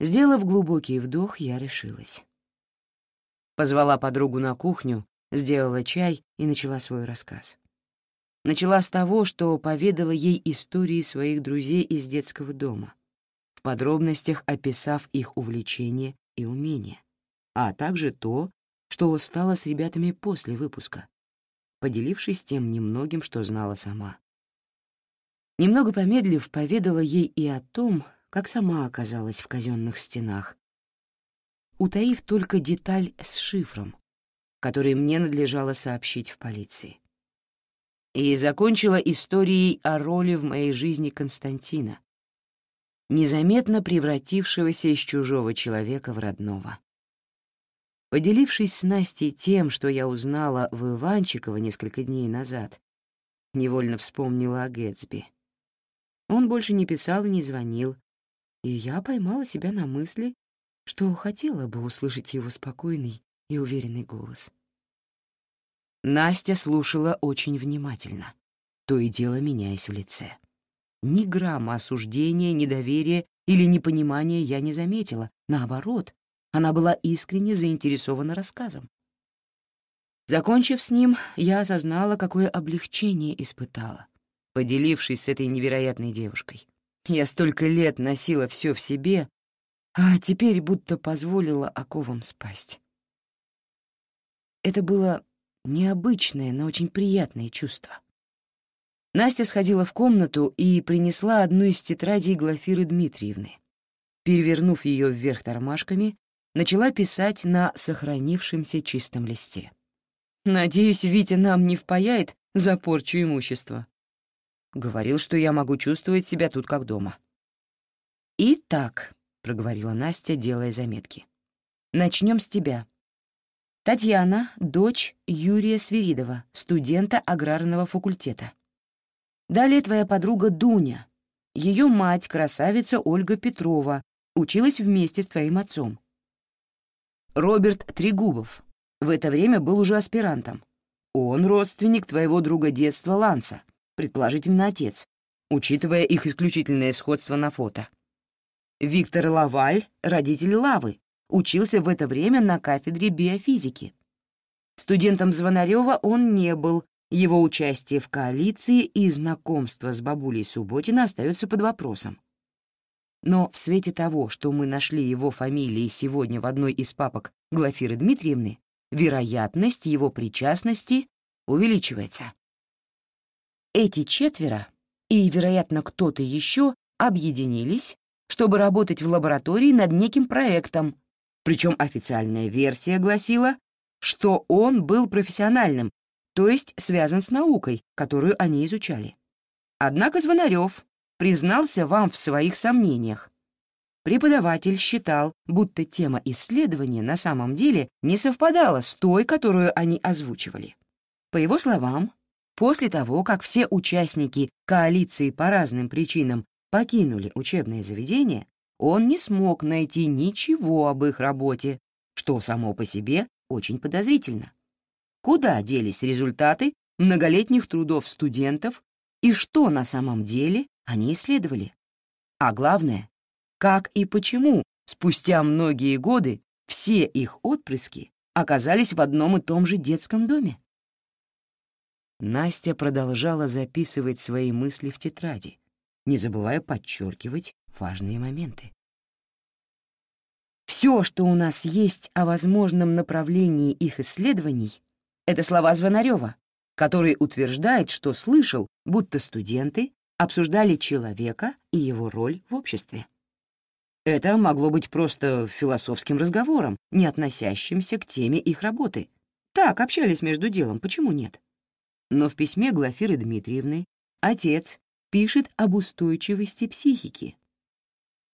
Сделав глубокий вдох, я решилась. Позвала подругу на кухню, сделала чай и начала свой рассказ. Начала с того, что поведала ей истории своих друзей из детского дома, в подробностях описав их увлечения и умения, а также то, что стало с ребятами после выпуска, поделившись тем немногим, что знала сама. Немного помедлив, поведала ей и о том, как сама оказалась в казенных стенах, утаив только деталь с шифром, который мне надлежало сообщить в полиции и закончила историей о роли в моей жизни Константина, незаметно превратившегося из чужого человека в родного. Поделившись с Настей тем, что я узнала в Иванчиково несколько дней назад, невольно вспомнила о Гэтсби. Он больше не писал и не звонил, и я поймала себя на мысли, что хотела бы услышать его спокойный и уверенный голос. Настя слушала очень внимательно, то и дело меняясь в лице. Ни грамма осуждения, недоверия или непонимания я не заметила. Наоборот, она была искренне заинтересована рассказом. Закончив с ним, я осознала, какое облегчение испытала, поделившись с этой невероятной девушкой. Я столько лет носила все в себе, а теперь будто позволила оковам спасть. Это было необычное, но очень приятное чувство. Настя сходила в комнату и принесла одну из тетрадей Глафиры Дмитриевны. Перевернув ее вверх тормашками, начала писать на сохранившемся чистом листе. «Надеюсь, Витя нам не впаяет за порчу имущества». Говорил, что я могу чувствовать себя тут как дома. «Итак», — проговорила Настя, делая заметки, — «начнем с тебя. Татьяна — дочь Юрия Свиридова, студента аграрного факультета. Далее твоя подруга Дуня. Ее мать, красавица Ольга Петрова, училась вместе с твоим отцом. Роберт Трегубов. В это время был уже аспирантом. Он родственник твоего друга детства Ланса, предположительно отец, учитывая их исключительное сходство на фото. Виктор Лаваль — родитель Лавы, учился в это время на кафедре биофизики. Студентом Звонарева он не был, его участие в коалиции и знакомство с бабулей Субботина остается под вопросом. Но в свете того, что мы нашли его фамилии сегодня в одной из папок Глафиры Дмитриевны, вероятность его причастности увеличивается. Эти четверо, и, вероятно, кто-то еще, объединились, чтобы работать в лаборатории над неким проектом, причем официальная версия гласила, что он был профессиональным, то есть связан с наукой, которую они изучали. Однако Звонарев признался вам в своих сомнениях. Преподаватель считал, будто тема исследования на самом деле не совпадала с той, которую они озвучивали. По его словам, после того, как все участники коалиции по разным причинам покинули учебное заведение, он не смог найти ничего об их работе, что само по себе очень подозрительно. Куда делись результаты многолетних трудов студентов и что на самом деле они исследовали? А главное, как и почему спустя многие годы все их отпрыски оказались в одном и том же детском доме? Настя продолжала записывать свои мысли в тетради, не забывая подчеркивать важные моменты. Все, что у нас есть о возможном направлении их исследований, это слова Звонарева, который утверждает, что слышал, будто студенты обсуждали человека и его роль в обществе. Это могло быть просто философским разговором, не относящимся к теме их работы. Так, общались между делом, почему нет? Но в письме Глафиры Дмитриевны отец пишет об устойчивости психики,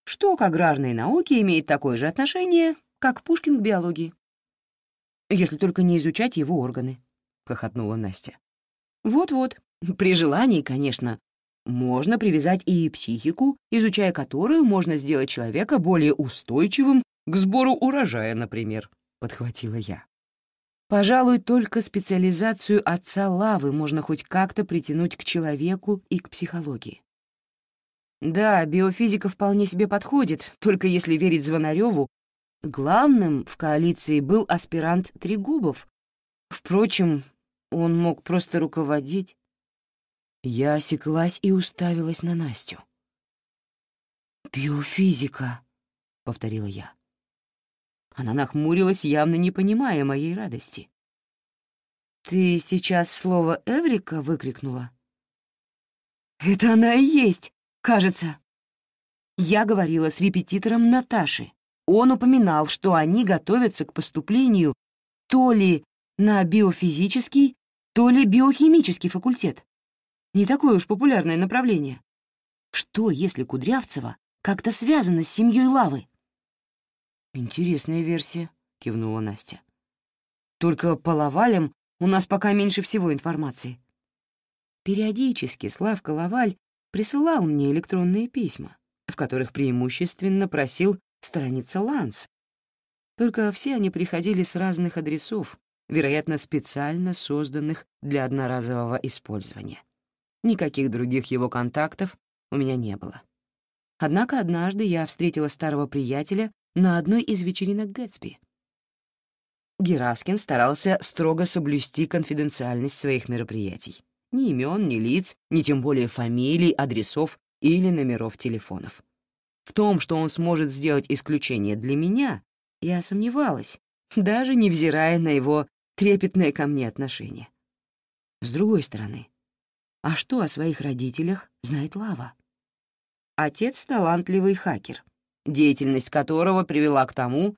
что к аграрной науке имеет такое же отношение, как Пушкин к биологии. Если только не изучать его органы, — хохотнула Настя. Вот-вот, при желании, конечно, можно привязать и психику, изучая которую можно сделать человека более устойчивым к сбору урожая, например, — подхватила я. Пожалуй, только специализацию отца Лавы можно хоть как-то притянуть к человеку и к психологии. Да, биофизика вполне себе подходит, только если верить Звонареву, главным в коалиции был аспирант Трегубов. Впрочем, он мог просто руководить. Я осеклась и уставилась на Настю. «Биофизика», — повторила я. Она нахмурилась, явно не понимая моей радости. «Ты сейчас слово «эврика» выкрикнула?» «Это она и есть, кажется». Я говорила с репетитором Наташи. Он упоминал, что они готовятся к поступлению то ли на биофизический, то ли биохимический факультет. Не такое уж популярное направление. Что, если Кудрявцева как-то связана с семьей Лавы? «Интересная версия», — кивнула Настя. «Только по Лавалям у нас пока меньше всего информации». Периодически Славка Лаваль присылал мне электронные письма, в которых преимущественно просил сторониться Ланс. Только все они приходили с разных адресов, вероятно, специально созданных для одноразового использования. Никаких других его контактов у меня не было. Однако однажды я встретила старого приятеля на одной из вечеринок Гэтсби. Гераскин старался строго соблюсти конфиденциальность своих мероприятий. Ни имен, ни лиц, ни тем более фамилий, адресов или номеров телефонов. В том, что он сможет сделать исключение для меня, я сомневалась, даже невзирая на его трепетное ко мне отношение. С другой стороны, а что о своих родителях знает Лава? Отец — талантливый хакер, деятельность которого привела к тому,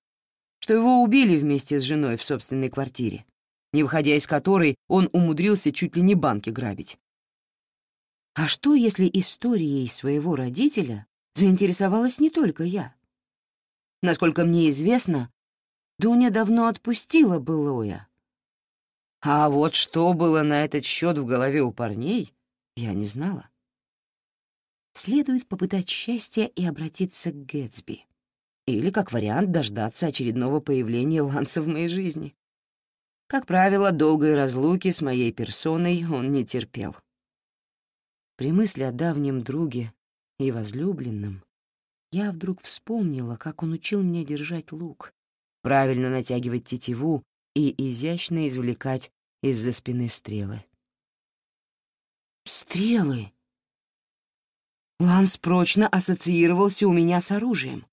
что его убили вместе с женой в собственной квартире, не выходя из которой он умудрился чуть ли не банки грабить. А что, если историей своего родителя заинтересовалась не только я? Насколько мне известно, Дуня давно отпустила былое, а вот что было на этот счет в голове у парней, я не знала. Следует попытать счастье и обратиться к Гэтсби. Или, как вариант, дождаться очередного появления Ланса в моей жизни. Как правило, долгой разлуки с моей персоной он не терпел. При мысли о давнем друге и возлюбленном я вдруг вспомнила, как он учил меня держать лук, правильно натягивать тетиву и изящно извлекать из-за спины стрелы. Стрелы! Ланс прочно ассоциировался у меня с оружием,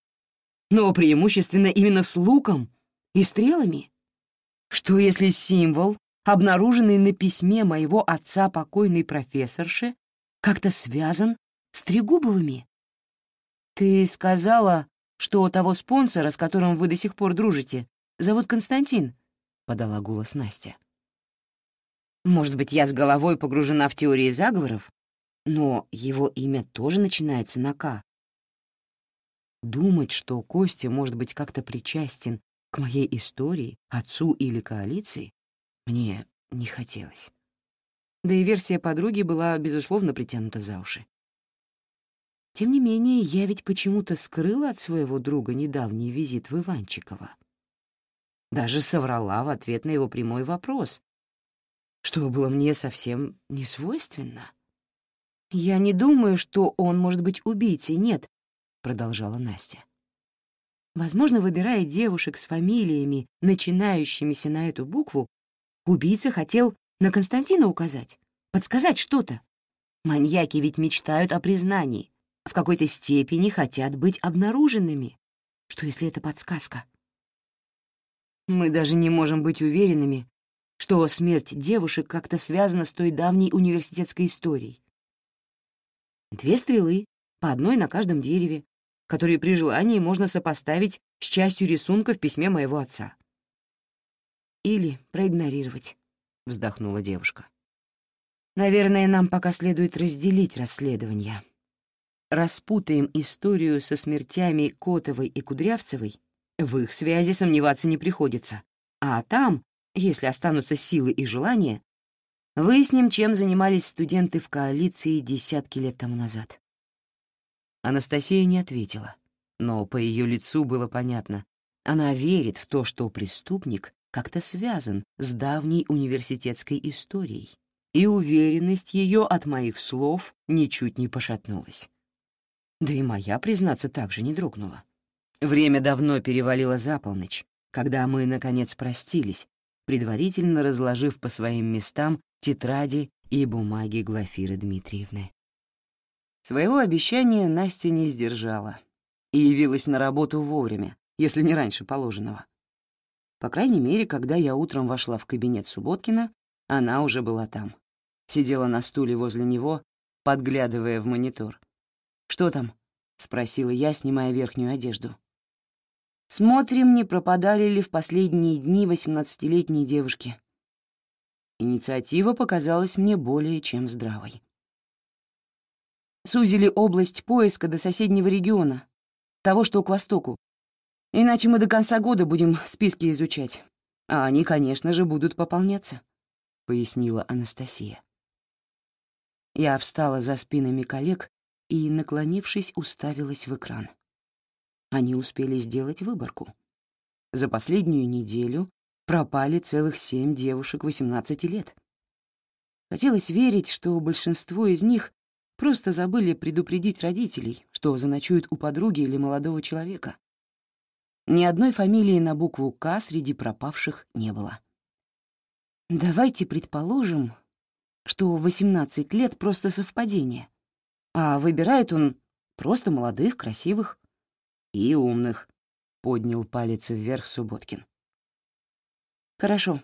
но преимущественно именно с луком и стрелами. Что если символ, обнаруженный на письме моего отца покойной профессорши, как-то связан с Трегубовыми? Ты сказала, что того спонсора, с которым вы до сих пор дружите, зовут Константин, — подала голос Настя. Может быть, я с головой погружена в теории заговоров, но его имя тоже начинается на «К». Думать, что Костя может быть как-то причастен к моей истории, отцу или коалиции, мне не хотелось. Да и версия подруги была, безусловно, притянута за уши. Тем не менее, я ведь почему-то скрыла от своего друга недавний визит в Иванчиково. Даже соврала в ответ на его прямой вопрос, что было мне совсем не свойственно. «Я не думаю, что он может быть убийцей, нет», — продолжала Настя. Возможно, выбирая девушек с фамилиями, начинающимися на эту букву, убийца хотел на Константина указать, подсказать что-то. Маньяки ведь мечтают о признании, в какой-то степени хотят быть обнаруженными. Что, если это подсказка? Мы даже не можем быть уверенными, что смерть девушек как-то связана с той давней университетской историей. Две стрелы, по одной на каждом дереве, которые при желании можно сопоставить с частью рисунка в письме моего отца. «Или проигнорировать», — вздохнула девушка. «Наверное, нам пока следует разделить расследование. Распутаем историю со смертями Котовой и Кудрявцевой, в их связи сомневаться не приходится, а там если останутся силы и желания, выясним, чем занимались студенты в коалиции десятки лет тому назад. Анастасия не ответила, но по ее лицу было понятно. Она верит в то, что преступник как-то связан с давней университетской историей, и уверенность ее от моих слов ничуть не пошатнулась. Да и моя, признаться, также не дрогнула. Время давно перевалило за полночь, когда мы, наконец, простились, предварительно разложив по своим местам тетради и бумаги Глафиры Дмитриевны. Своего обещания Настя не сдержала и явилась на работу вовремя, если не раньше положенного. По крайней мере, когда я утром вошла в кабинет Субботкина, она уже была там. Сидела на стуле возле него, подглядывая в монитор. «Что там?» — спросила я, снимая верхнюю одежду. Смотрим, не пропадали ли в последние дни восемнадцатилетние девушки. Инициатива показалась мне более чем здравой. Сузили область поиска до соседнего региона, того, что к востоку. Иначе мы до конца года будем списки изучать. А они, конечно же, будут пополняться, — пояснила Анастасия. Я встала за спинами коллег и, наклонившись, уставилась в экран. Они успели сделать выборку. За последнюю неделю пропали целых семь девушек 18 лет. Хотелось верить, что большинство из них просто забыли предупредить родителей, что заночуют у подруги или молодого человека. Ни одной фамилии на букву «К» среди пропавших не было. Давайте предположим, что 18 лет — просто совпадение, а выбирает он просто молодых, красивых. «И умных», — поднял палец вверх Субботкин. «Хорошо».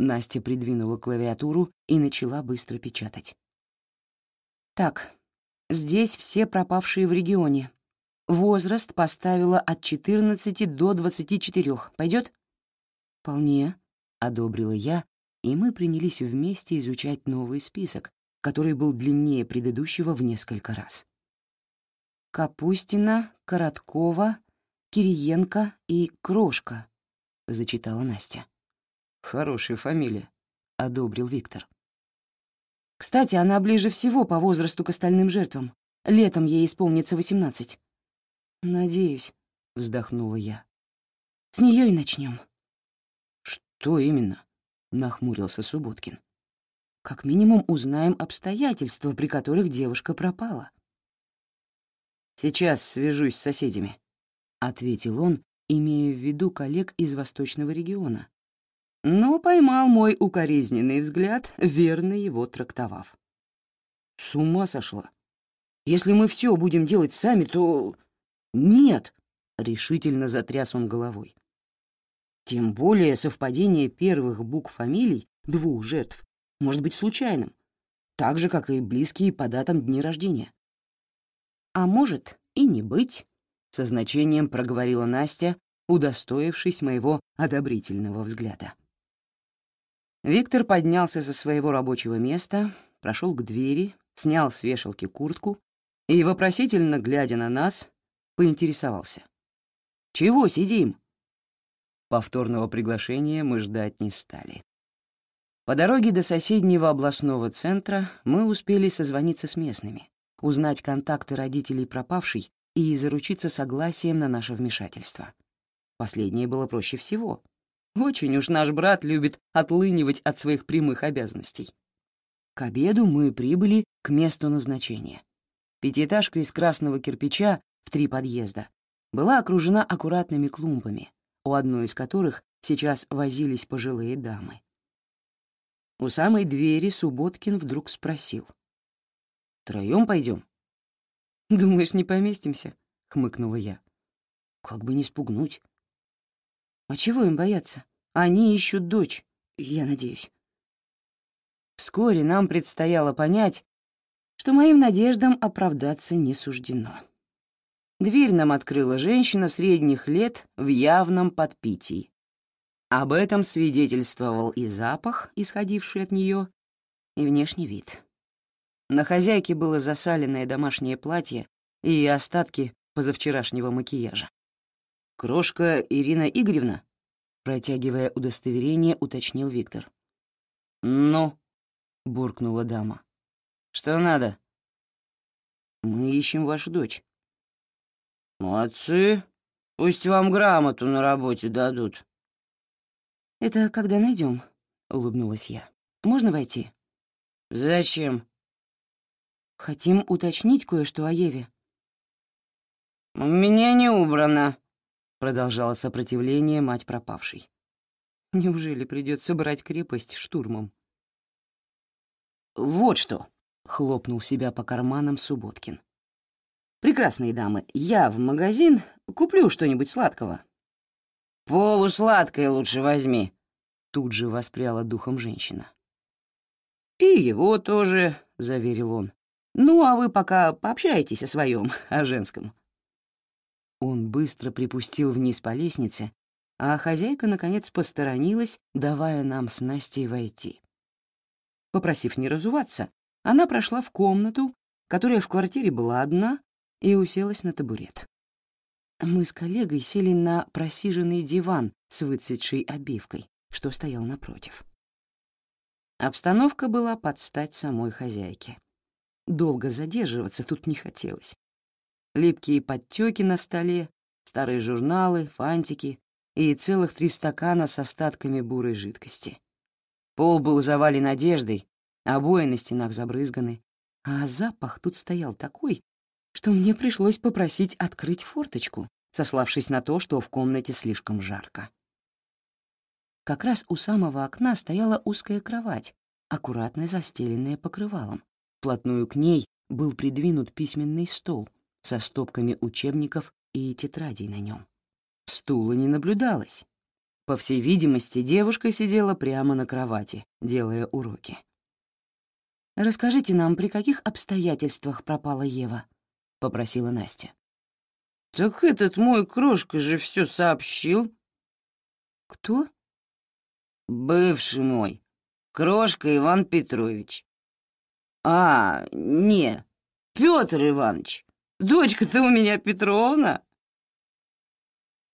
Настя придвинула клавиатуру и начала быстро печатать. «Так, здесь все пропавшие в регионе. Возраст поставила от 14 до 24. Пойдет?» «Вполне», — одобрила я, и мы принялись вместе изучать новый список, который был длиннее предыдущего в несколько раз. «Капустина, Короткова, Кириенко и Крошка», — зачитала Настя. «Хорошая фамилия», — одобрил Виктор. «Кстати, она ближе всего по возрасту к остальным жертвам. Летом ей исполнится восемнадцать». «Надеюсь», — вздохнула я. «С нее и начнем. «Что именно?» — нахмурился Субботкин. «Как минимум узнаем обстоятельства, при которых девушка пропала». «Сейчас свяжусь с соседями», — ответил он, имея в виду коллег из восточного региона. Но поймал мой укоризненный взгляд, верно его трактовав. «С ума сошла. Если мы все будем делать сами, то...» «Нет!» — решительно затряс он головой. Тем более совпадение первых букв фамилий двух жертв может быть случайным, так же, как и близкие по датам дни рождения. «А может, и не быть», — со значением проговорила Настя, удостоившись моего одобрительного взгляда. Виктор поднялся со своего рабочего места, прошел к двери, снял с вешалки куртку и, вопросительно глядя на нас, поинтересовался. «Чего сидим?» Повторного приглашения мы ждать не стали. По дороге до соседнего областного центра мы успели созвониться с местными узнать контакты родителей пропавшей и заручиться согласием на наше вмешательство. Последнее было проще всего. Очень уж наш брат любит отлынивать от своих прямых обязанностей. К обеду мы прибыли к месту назначения. Пятиэтажка из красного кирпича в три подъезда была окружена аккуратными клумбами, у одной из которых сейчас возились пожилые дамы. У самой двери Субботкин вдруг спросил — Троем пойдем? «Думаешь, не поместимся?» — хмыкнула я. «Как бы не спугнуть». «А чего им бояться? Они ищут дочь, я надеюсь». Вскоре нам предстояло понять, что моим надеждам оправдаться не суждено. Дверь нам открыла женщина средних лет в явном подпитии. Об этом свидетельствовал и запах, исходивший от нее, и внешний вид. На хозяйке было засаленное домашнее платье и остатки позавчерашнего макияжа. «Крошка Ирина Игоревна?» Протягивая удостоверение, уточнил Виктор. «Ну?» — буркнула дама. «Что надо?» «Мы ищем вашу дочь». «Молодцы. Пусть вам грамоту на работе дадут». «Это когда найдем, улыбнулась я. «Можно войти?» «Зачем?» «Хотим уточнить кое-что о Еве». «У меня не убрано», — продолжала сопротивление мать пропавшей. Неужели придется брать крепость штурмом? «Вот что», — хлопнул себя по карманам Субботкин. «Прекрасные дамы, я в магазин куплю что-нибудь сладкого». «Полусладкое лучше возьми», — тут же воспряла духом женщина. «И его тоже», — заверил он. «Ну, а вы пока пообщайтесь о своем, о женском». Он быстро припустил вниз по лестнице, а хозяйка, наконец, посторонилась, давая нам с Настей войти. Попросив не разуваться, она прошла в комнату, которая в квартире была одна, и уселась на табурет. Мы с коллегой сели на просиженный диван с выцветшей обивкой, что стоял напротив. Обстановка была под стать самой хозяйке. Долго задерживаться тут не хотелось. Липкие подтеки на столе, старые журналы, фантики и целых три стакана с остатками бурой жидкости. Пол был завален одеждой, обои на стенах забрызганы, а запах тут стоял такой, что мне пришлось попросить открыть форточку, сославшись на то, что в комнате слишком жарко. Как раз у самого окна стояла узкая кровать, аккуратно застеленная покрывалом. Вплотную к ней был придвинут письменный стол со стопками учебников и тетрадей на нем. Стула не наблюдалось. По всей видимости, девушка сидела прямо на кровати, делая уроки. «Расскажите нам, при каких обстоятельствах пропала Ева?» — попросила Настя. «Так этот мой крошка же все сообщил». «Кто?» «Бывший мой. Крошка Иван Петрович». «А, не, Петр Иванович. Дочка-то у меня Петровна».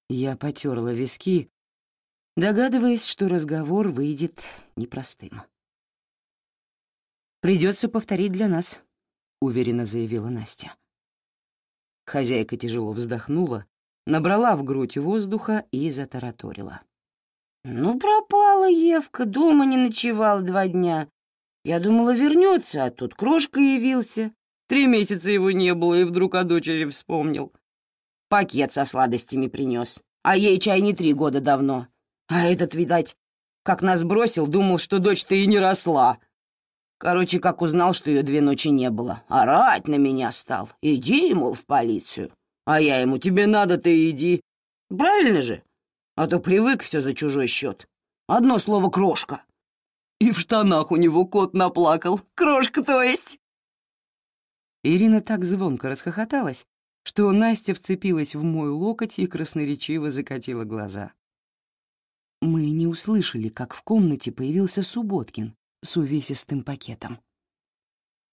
Я потерла виски, догадываясь, что разговор выйдет непростым. «Придется повторить для нас», — уверенно заявила Настя. Хозяйка тяжело вздохнула, набрала в грудь воздуха и затараторила. «Ну, пропала Евка, дома не ночевала два дня. Я думала, вернется, а тут крошка явился. Три месяца его не было, и вдруг о дочери вспомнил. Пакет со сладостями принес, а ей чай не три года давно. А этот, видать, как нас бросил, думал, что дочь-то и не росла. Короче, как узнал, что ее две ночи не было, орать на меня стал. Иди, мол, в полицию. А я ему, тебе надо, ты иди. Правильно же? А то привык все за чужой счет. Одно слово «крошка». И в штанах у него кот наплакал. Крошка, то есть. Ирина так звонко расхохоталась, что Настя вцепилась в мой локоть и красноречиво закатила глаза. Мы не услышали, как в комнате появился Субботкин с увесистым пакетом.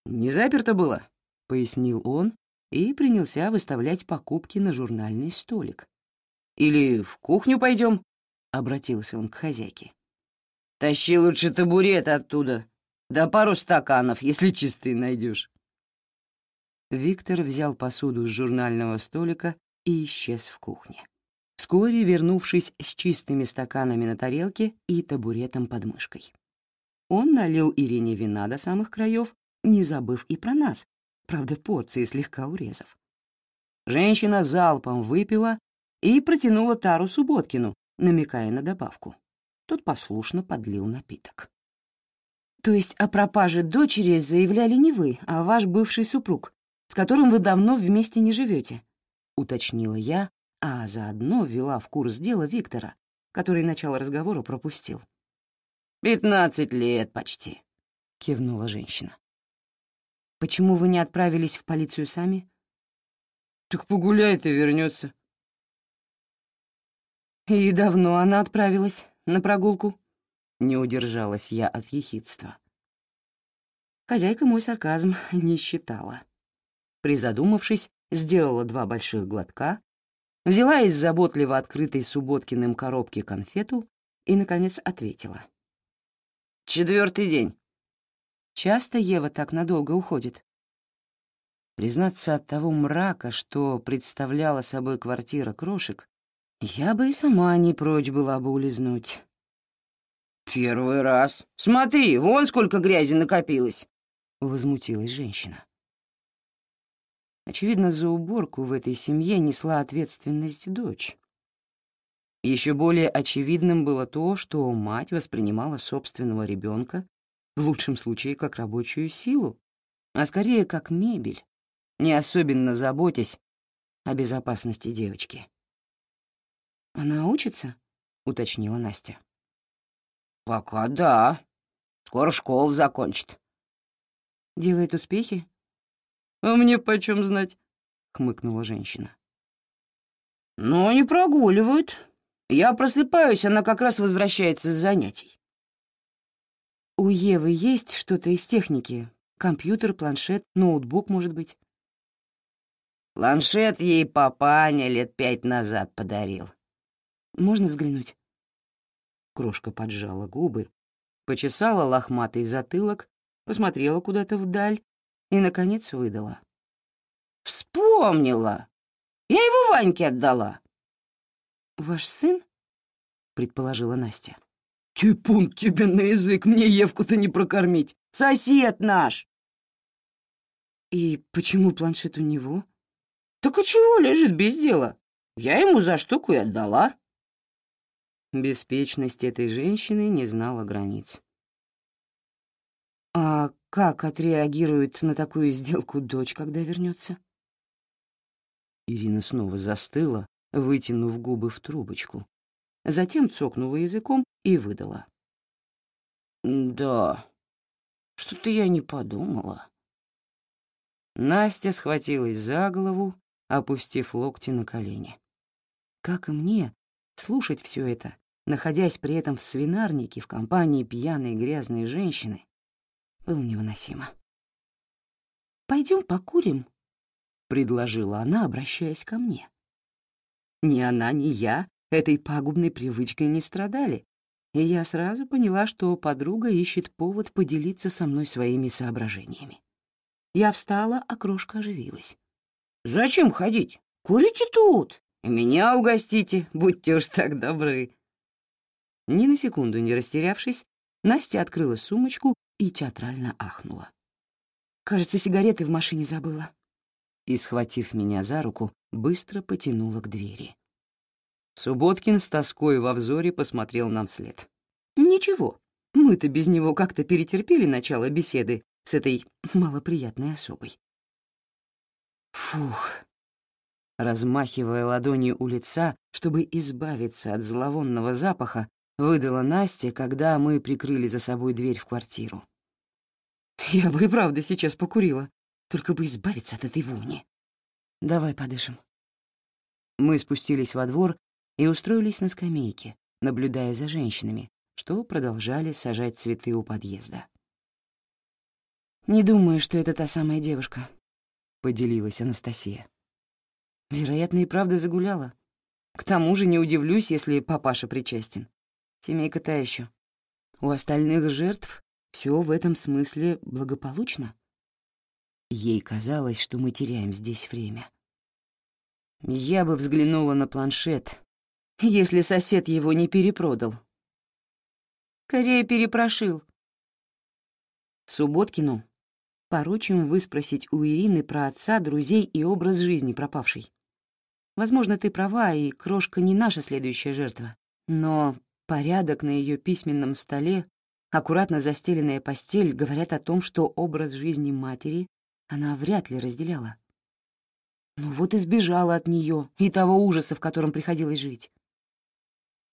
«Не заперто было», — пояснил он и принялся выставлять покупки на журнальный столик. «Или в кухню пойдем?» — обратился он к хозяйке. «Тащи лучше табурет оттуда, да пару стаканов, если чистые найдешь». Виктор взял посуду с журнального столика и исчез в кухне. Вскоре вернувшись с чистыми стаканами на тарелке и табуретом под мышкой. Он налил Ирине вина до самых краев, не забыв и про нас, правда, порции слегка урезав. Женщина залпом выпила и протянула тару Субботкину, намекая на добавку. Тот послушно подлил напиток. «То есть о пропаже дочери заявляли не вы, а ваш бывший супруг, которым вы давно вместе не живете?» — уточнила я, а заодно ввела в курс дела Виктора, который начало разговора пропустил. «Пятнадцать лет почти», — кивнула женщина. «Почему вы не отправились в полицию сами?» «Так погуляет и вернется». «И давно она отправилась на прогулку?» Не удержалась я от ехидства. Хозяйка мой сарказм не считала. Призадумавшись, сделала два больших глотка, взяла из заботливо открытой Субботкиным коробки конфету и, наконец, ответила. Четвертый день. Часто Ева так надолго уходит? Признаться от того мрака, что представляла собой квартира крошек, я бы и сама не прочь была бы улизнуть. «Первый раз. Смотри, вон сколько грязи накопилось!» — возмутилась женщина. Очевидно, за уборку в этой семье несла ответственность дочь. Еще более очевидным было то, что мать воспринимала собственного ребенка в лучшем случае как рабочую силу, а скорее как мебель, не особенно заботясь о безопасности девочки. «Она учится?» — уточнила Настя. «Пока да. Скоро школу закончит». «Делает успехи?» «А мне почем знать?» — хмыкнула женщина. «Но не прогуливают. Я просыпаюсь, она как раз возвращается с занятий». «У Евы есть что-то из техники? Компьютер, планшет, ноутбук, может быть?» Планшет ей папаня лет пять назад подарил. «Можно взглянуть?» Крошка поджала губы, почесала лохматый затылок, посмотрела куда-то вдаль и, наконец, выдала. «Вспомнила! Я его Ваньке отдала!» «Ваш сын?» — предположила Настя. «Типун тебе на язык, мне Евку-то не прокормить! Сосед наш!» «И почему планшет у него?» «Так а чего лежит без дела? Я ему за штуку и отдала». Беспечность этой женщины не знала границ. «А как отреагирует на такую сделку дочь, когда вернется? Ирина снова застыла, вытянув губы в трубочку. Затем цокнула языком и выдала. «Да, что-то я не подумала». Настя схватилась за голову, опустив локти на колени. Как и мне, слушать все это находясь при этом в свинарнике в компании пьяной грязной женщины, было невыносимо. «Пойдем покурим», — предложила она, обращаясь ко мне. Ни она, ни я этой пагубной привычкой не страдали, и я сразу поняла, что подруга ищет повод поделиться со мной своими соображениями. Я встала, а крошка оживилась. «Зачем ходить? Курите тут, меня угостите, будьте уж так добры», ни на секунду не растерявшись, Настя открыла сумочку и театрально ахнула. «Кажется, сигареты в машине забыла». И, схватив меня за руку, быстро потянула к двери. Субботкин с тоской во взоре посмотрел нам вслед. «Ничего, мы-то без него как-то перетерпели начало беседы с этой малоприятной особой». Фух. Размахивая ладонью у лица, чтобы избавиться от зловонного запаха, — выдала Настя, когда мы прикрыли за собой дверь в квартиру. «Я бы и правда сейчас покурила, только бы избавиться от этой вони. Давай подышим». Мы спустились во двор и устроились на скамейке, наблюдая за женщинами, что продолжали сажать цветы у подъезда. «Не думаю, что это та самая девушка», — поделилась Анастасия. «Вероятно, и правда загуляла. К тому же не удивлюсь, если папаша причастен. Семейка та еще. У остальных жертв все в этом смысле благополучно. Ей казалось, что мы теряем здесь время. Я бы взглянула на планшет, если сосед его не перепродал. Скорее перепрошил. Субботкину поручим выспросить у Ирины про отца, друзей и образ жизни пропавшей. Возможно, ты права, и крошка не наша следующая жертва. Но Порядок на ее письменном столе, аккуратно застеленная постель говорят о том, что образ жизни матери она вряд ли разделяла. Ну вот и сбежала от нее и того ужаса, в котором приходилось жить.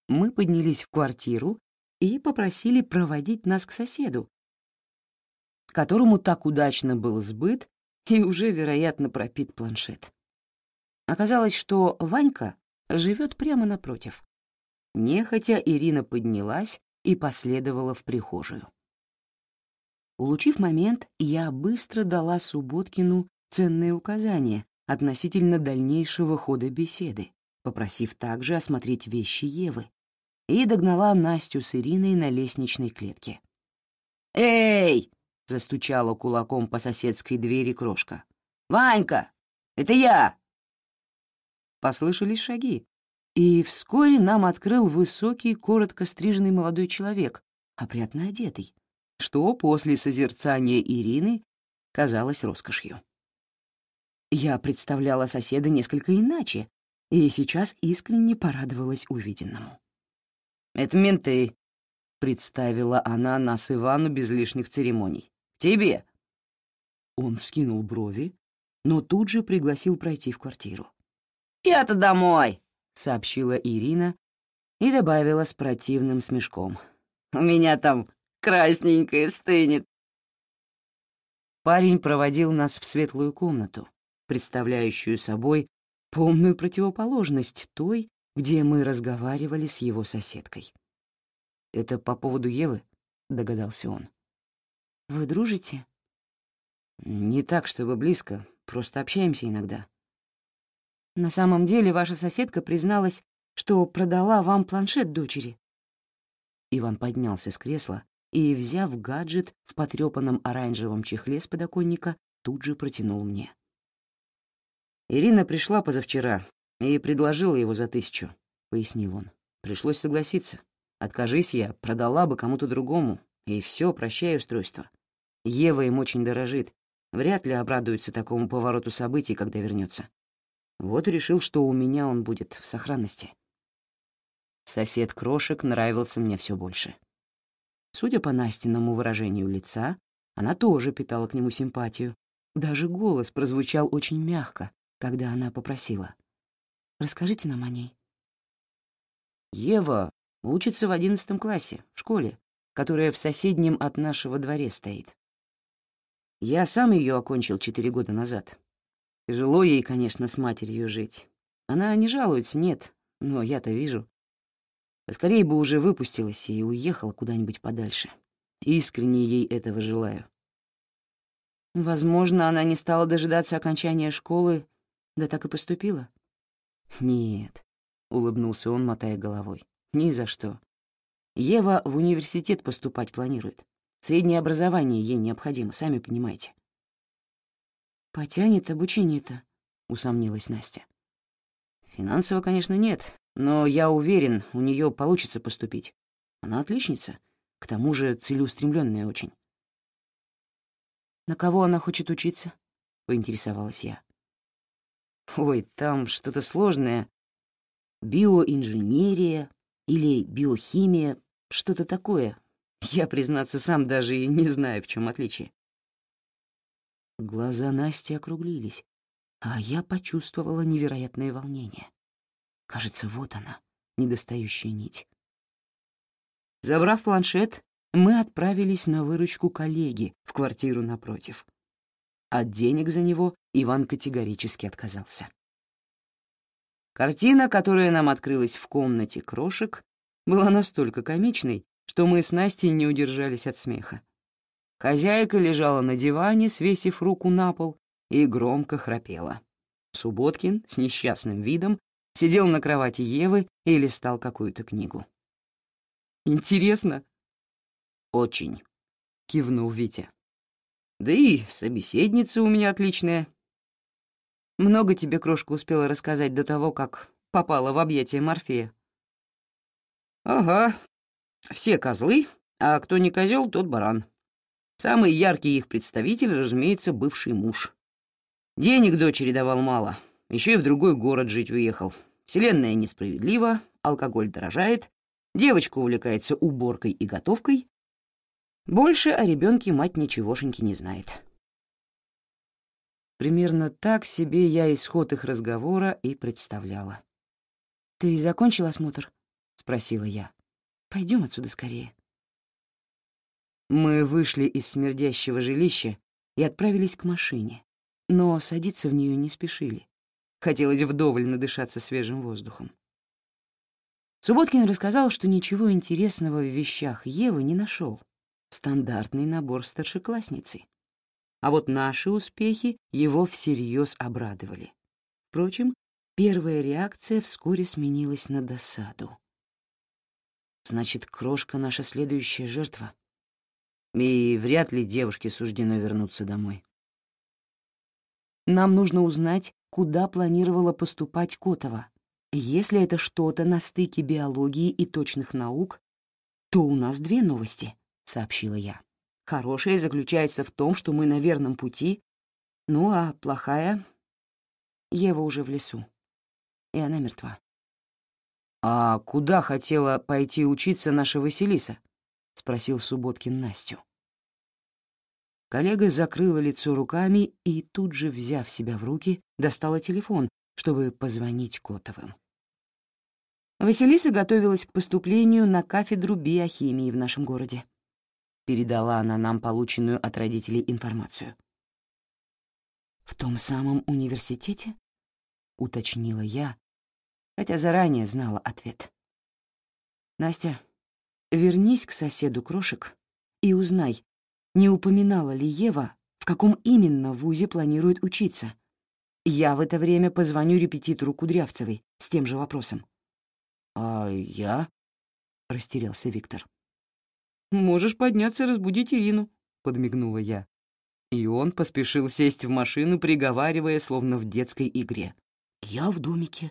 Мы поднялись в квартиру и попросили проводить нас к соседу, которому так удачно был сбыт и уже, вероятно, пропит планшет. Оказалось, что Ванька живет прямо напротив. Нехотя Ирина поднялась и последовала в прихожую. Улучив момент, я быстро дала Субботкину ценные указания относительно дальнейшего хода беседы, попросив также осмотреть вещи Евы, и догнала Настю с Ириной на лестничной клетке. «Эй!» — застучала кулаком по соседской двери крошка. «Ванька, это я!» Послышались шаги, и вскоре нам открыл высокий, коротко стриженный молодой человек, опрятно одетый, что после созерцания Ирины казалось роскошью. Я представляла соседа несколько иначе, и сейчас искренне порадовалась увиденному. «Это менты», — представила она нас Ивану без лишних церемоний. «Тебе». Он вскинул брови, но тут же пригласил пройти в квартиру. «Я-то домой», — сообщила Ирина и добавила с противным смешком. «У меня там красненькое стынет». Парень проводил нас в светлую комнату, представляющую собой полную противоположность той, где мы разговаривали с его соседкой. «Это по поводу Евы?» — догадался он. «Вы дружите?» «Не так, чтобы близко, просто общаемся иногда». «На самом деле ваша соседка призналась, что продала вам планшет дочери». Иван поднялся с кресла и, взяв гаджет в потрёпанном оранжевом чехле с подоконника, тут же протянул мне. «Ирина пришла позавчера и предложила его за тысячу», — пояснил он. «Пришлось согласиться. Откажись я, продала бы кому-то другому, и все, прощай устройство. Ева им очень дорожит, вряд ли обрадуется такому повороту событий, когда вернется. Вот решил, что у меня он будет в сохранности». Сосед Крошек нравился мне все больше. Судя по Настиному выражению лица, она тоже питала к нему симпатию. Даже голос прозвучал очень мягко, когда она попросила. «Расскажите нам о ней». Ева учится в одиннадцатом классе, в школе, которая в соседнем от нашего дворе стоит. Я сам ее окончил четыре года назад. Тяжело ей, конечно, с матерью жить. Она не жалуется, нет, но я-то вижу. Скорее бы уже выпустилась и уехала куда-нибудь подальше. Искренне ей этого желаю. Возможно, она не стала дожидаться окончания школы да так и поступила? Нет, — улыбнулся он, мотая головой. Ни за что. Ева в университет поступать планирует. Среднее образование ей необходимо, сами понимаете. «Потянет обучение-то?» — усомнилась Настя. «Финансово, конечно, нет, но я уверен, у нее получится поступить. Она отличница, к тому же целеустремленная очень». «На кого она хочет учиться?» — поинтересовалась я. Ой, там что-то сложное. Биоинженерия или биохимия, что-то такое. Я, признаться, сам даже и не знаю, в чем отличие. Глаза Насти округлились, а я почувствовала невероятное волнение. Кажется, вот она, недостающая нить. Забрав планшет, мы отправились на выручку коллеги в квартиру напротив. От денег за него Иван категорически отказался. Картина, которая нам открылась в комнате крошек, была настолько комичной, что мы с Настей не удержались от смеха. Хозяйка лежала на диване, свесив руку на пол, и громко храпела. Субботкин с несчастным видом сидел на кровати Евы и листал какую-то книгу. «Интересно?» «Очень», — кивнул Витя. Да и собеседница у меня отличная. Много тебе крошка успела рассказать до того, как попала в объятия Морфея. Ага, все козлы, а кто не козел, тот баран. Самый яркий их представитель, разумеется, бывший муж. Денег дочери давал мало, еще и в другой город жить уехал. Вселенная несправедлива, алкоголь дорожает, девочка увлекается уборкой и готовкой, больше о ребенке мать ничегошеньки не знает. Примерно так себе я исход их разговора и представляла. «Ты закончил осмотр?» — спросила я. Пойдем отсюда скорее». Мы вышли из смердящего жилища и отправились к машине, но садиться в нее не спешили. Хотелось вдоволь надышаться свежим воздухом. Субботкин рассказал, что ничего интересного в вещах Евы не нашел, стандартный набор старшеклассницы. А вот наши успехи его всерьез обрадовали. Впрочем, первая реакция вскоре сменилась на досаду. Значит, крошка — наша следующая жертва. И вряд ли девушке суждено вернуться домой. Нам нужно узнать, куда планировала поступать Котова. Если это что-то на стыке биологии и точных наук, то у нас две новости —— сообщила я. «Хорошая заключается в том, что мы на верном пути, ну а плохая Ева уже в лесу, и она мертва. «А куда хотела пойти учиться наша Василиса?» — спросил Субботкин Настю. Коллега закрыла лицо руками и, тут же, взяв себя в руки, достала телефон, чтобы позвонить Котовым. Василиса готовилась к поступлению на кафедру биохимии в нашем городе. Передала она нам полученную от родителей информацию. «В том самом университете?» — уточнила я, хотя заранее знала ответ. «Настя, вернись к соседу крошек и узнай, не упоминала ли Ева, в каком именно вузе планирует учиться. Я в это время позвоню репетитору Кудрявцевой с тем же вопросом. «А я?» — растерялся Виктор. «Можешь подняться и разбудить Ирину», — подмигнула я. И он поспешил сесть в машину, приговаривая, словно в детской игре. «Я в домике».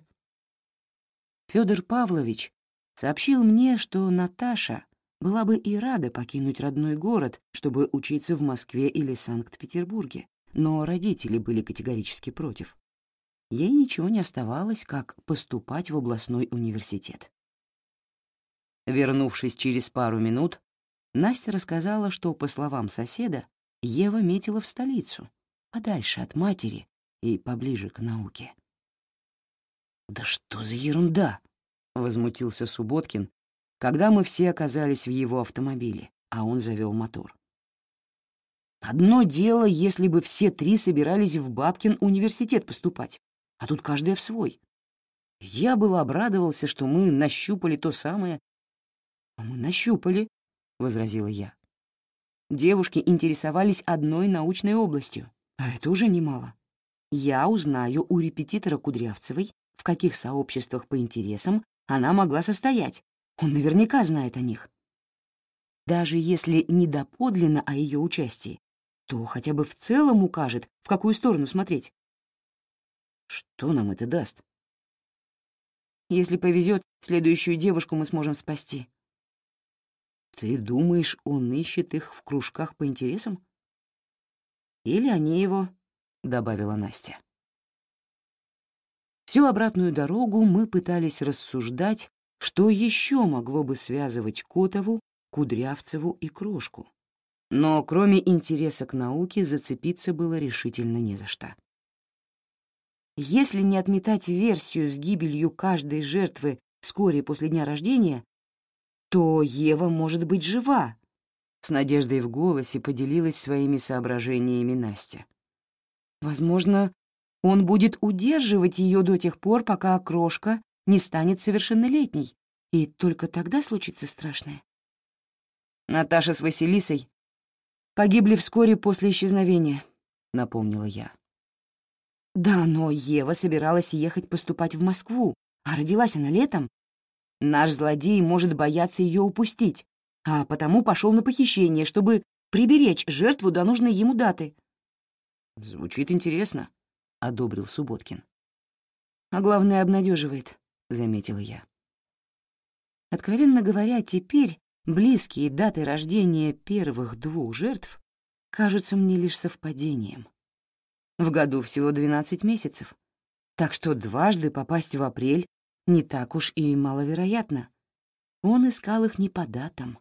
Федор Павлович сообщил мне, что Наташа была бы и рада покинуть родной город, чтобы учиться в Москве или Санкт-Петербурге, но родители были категорически против ей ничего не оставалось, как поступать в областной университет. Вернувшись через пару минут, Настя рассказала, что, по словам соседа, Ева метила в столицу, подальше от матери и поближе к науке. «Да что за ерунда!» — возмутился Субботкин, когда мы все оказались в его автомобиле, а он завел мотор. «Одно дело, если бы все три собирались в Бабкин университет поступать, а тут каждая в свой. Я был обрадовался, что мы нащупали то самое. «А мы нащупали», — возразила я. Девушки интересовались одной научной областью, а это уже немало. Я узнаю у репетитора Кудрявцевой, в каких сообществах по интересам она могла состоять. Он наверняка знает о них. Даже если не доподлинно о ее участии, то хотя бы в целом укажет, в какую сторону смотреть. Что нам это даст? Если повезет, следующую девушку мы сможем спасти. Ты думаешь, он ищет их в кружках по интересам? Или они его, — добавила Настя. Всю обратную дорогу мы пытались рассуждать, что еще могло бы связывать Котову, Кудрявцеву и Крошку. Но кроме интереса к науке зацепиться было решительно не за что. Если не отметать версию с гибелью каждой жертвы вскоре после дня рождения, то Ева может быть жива. С надеждой в голосе поделилась своими соображениями Настя. Возможно, он будет удерживать ее до тех пор, пока крошка не станет совершеннолетней, и только тогда случится страшное. Наташа с Василисой погибли вскоре после исчезновения, напомнила я. Да, но Ева собиралась ехать поступать в Москву, а родилась она летом. Наш злодей может бояться ее упустить, а потому пошел на похищение, чтобы приберечь жертву до нужной ему даты. «Звучит интересно», — одобрил Субботкин. «А главное, обнадеживает», — заметила я. Откровенно говоря, теперь близкие даты рождения первых двух жертв кажутся мне лишь совпадением. В году всего 12 месяцев. Так что дважды попасть в апрель не так уж и маловероятно. Он искал их не по датам,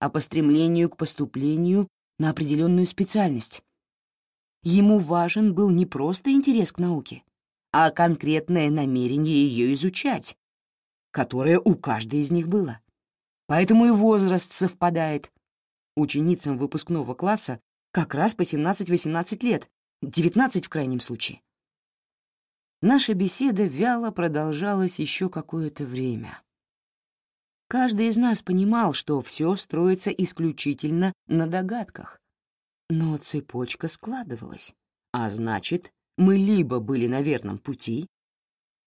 а по стремлению к поступлению на определенную специальность. Ему важен был не просто интерес к науке, а конкретное намерение ее изучать, которое у каждой из них было. Поэтому и возраст совпадает. Ученицам выпускного класса как раз по 17-18 лет, Девятнадцать в крайнем случае. Наша беседа вяло продолжалась еще какое-то время. Каждый из нас понимал, что все строится исключительно на догадках. Но цепочка складывалась, а значит, мы либо были на верном пути,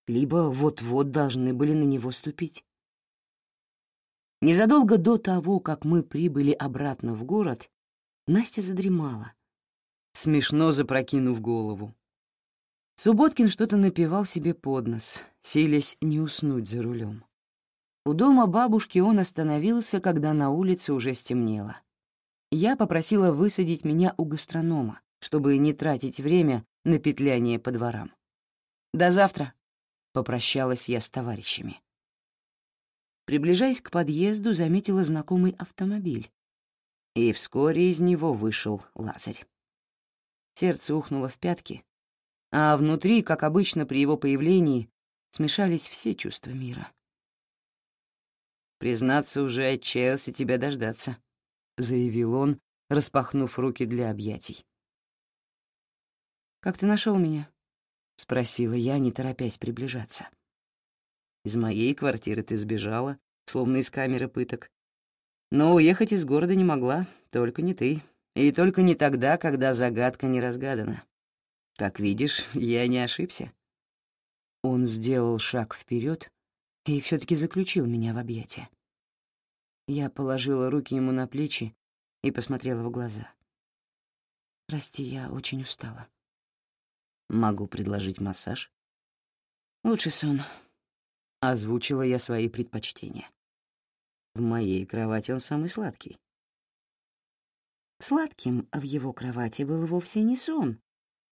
либо вот-вот должны были на него ступить. Незадолго до того, как мы прибыли обратно в город, Настя задремала, смешно запрокинув голову. Субботкин что-то напевал себе под нос, силясь не уснуть за рулем. У дома бабушки он остановился, когда на улице уже стемнело. Я попросила высадить меня у гастронома, чтобы не тратить время на петляние по дворам. До завтра», — попрощалась я с товарищами. Приближаясь к подъезду, заметила знакомый автомобиль, и вскоре из него вышел Лазарь. Сердце ухнуло в пятки, а внутри, как обычно при его появлении, смешались все чувства мира. «Признаться, уже отчаялся тебя дождаться», — заявил он, распахнув руки для объятий. «Как ты нашел меня?» — спросила я, не торопясь приближаться. «Из моей квартиры ты сбежала, словно из камеры пыток. Но уехать из города не могла, только не ты. И только не тогда, когда загадка не разгадана. Как видишь, я не ошибся». Он сделал шаг вперед, и все таки заключил меня в объятия. Я положила руки ему на плечи и посмотрела в глаза. «Прости, я очень устала». «Могу предложить массаж?» «Лучше сон», — озвучила я свои предпочтения. В моей кровати он самый сладкий. Сладким в его кровати был вовсе не сон,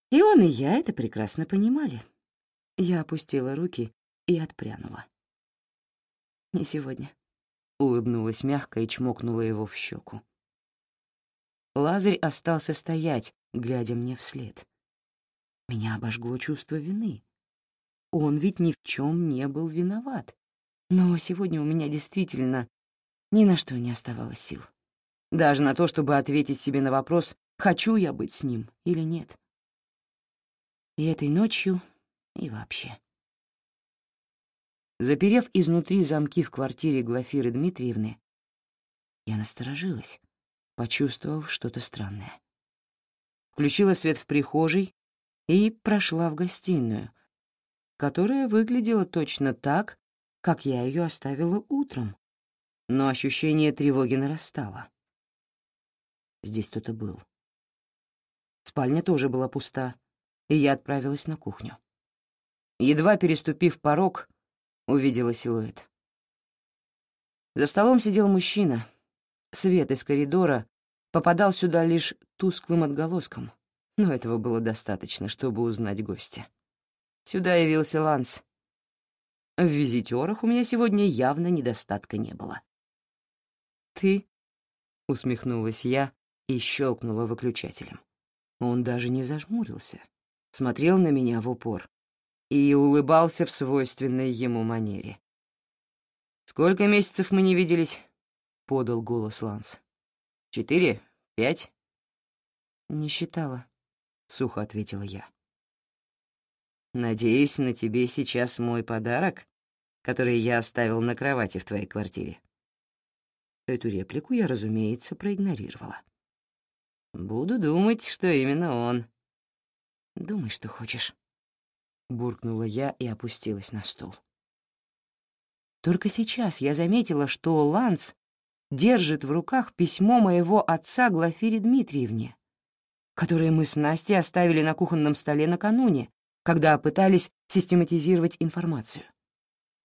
и он, и я это прекрасно понимали. Я опустила руки и отпрянула. «Не сегодня», — улыбнулась мягко и чмокнула его в щеку. Лазарь остался стоять, глядя мне вслед. Меня обожгло чувство вины. Он ведь ни в чем не был виноват. Но сегодня у меня действительно ни на что не оставалось сил. Даже на то, чтобы ответить себе на вопрос, хочу я быть с ним или нет. И этой ночью и вообще. Заперев изнутри замки в квартире Глафиры Дмитриевны, я насторожилась, почувствовав что-то странное. Включила свет в прихожей и прошла в гостиную, которая выглядела точно так, как я ее оставила утром, но ощущение тревоги нарастало. Здесь кто-то был. Спальня тоже была пуста, и я отправилась на кухню. Едва переступив порог, увидела силуэт. За столом сидел мужчина. Свет из коридора попадал сюда лишь тусклым отголоском, но этого было достаточно, чтобы узнать гостя. Сюда явился Ланс. В визитерах у меня сегодня явно недостатка не было. «Ты?» — усмехнулась я и щелкнула выключателем. Он даже не зажмурился, смотрел на меня в упор, и улыбался в свойственной ему манере. «Сколько месяцев мы не виделись?» — подал голос Ланс. «Четыре? Пять?» «Не считала», — сухо ответила я. «Надеюсь, на тебе сейчас мой подарок, который я оставил на кровати в твоей квартире». Эту реплику я, разумеется, проигнорировала. «Буду думать, что именно он». «Думай, что хочешь». — буркнула я и опустилась на стол. Только сейчас я заметила, что Ланс держит в руках письмо моего отца Глафире Дмитриевне, которое мы с Настей оставили на кухонном столе накануне, когда пытались систематизировать информацию.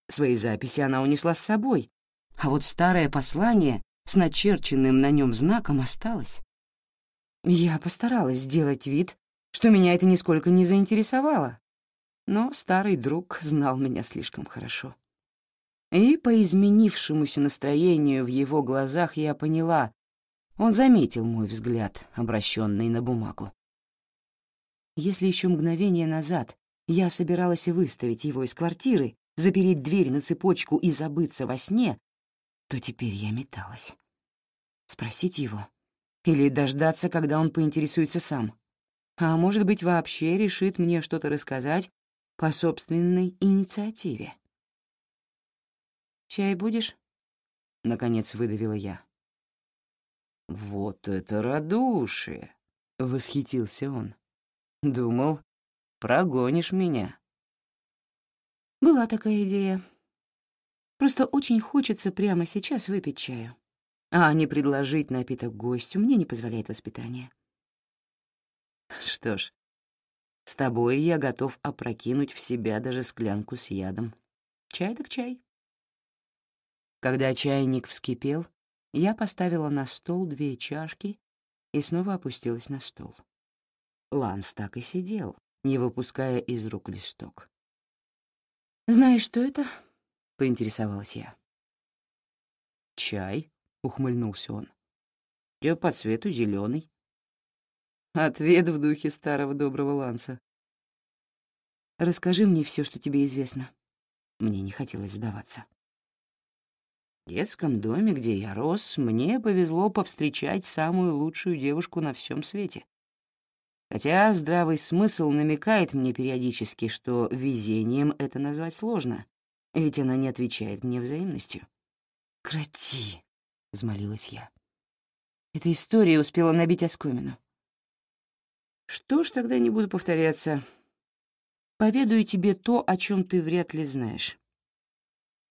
Свои записи она унесла с собой, а вот старое послание с начерченным на нем знаком осталось. Я постаралась сделать вид, что меня это нисколько не заинтересовало, но старый друг знал меня слишком хорошо. И по изменившемуся настроению в его глазах я поняла, он заметил мой взгляд, обращенный на бумагу. Если еще мгновение назад я собиралась выставить его из квартиры, запереть дверь на цепочку и забыться во сне, то теперь я металась. Спросить его или дождаться, когда он поинтересуется сам. А может быть, вообще решит мне что-то рассказать по собственной инициативе. «Чай будешь?» — наконец выдавила я. «Вот это радушие!» — восхитился он. «Думал, прогонишь меня». Была такая идея. Просто очень хочется прямо сейчас выпить чаю. А не предложить напиток гостю мне не позволяет воспитание. Что ж, с тобой я готов опрокинуть в себя даже склянку с ядом. Чай так чай. Когда чайник вскипел, я поставила на стол две чашки и снова опустилась на стол. Ланс так и сидел, не выпуская из рук листок. «Знаешь, что это?» — поинтересовалась я. «Чай», — ухмыльнулся он. «Я по цвету зеленый. Ответ в духе старого доброго Ланса. «Расскажи мне все, что тебе известно». Мне не хотелось сдаваться. В детском доме, где я рос, мне повезло повстречать самую лучшую девушку на всем свете. Хотя здравый смысл намекает мне периодически, что везением это назвать сложно, ведь она не отвечает мне взаимностью. «Крати!» — взмолилась я. Эта история успела набить оскомину. Что ж, тогда не буду повторяться. Поведаю тебе то, о чем ты вряд ли знаешь.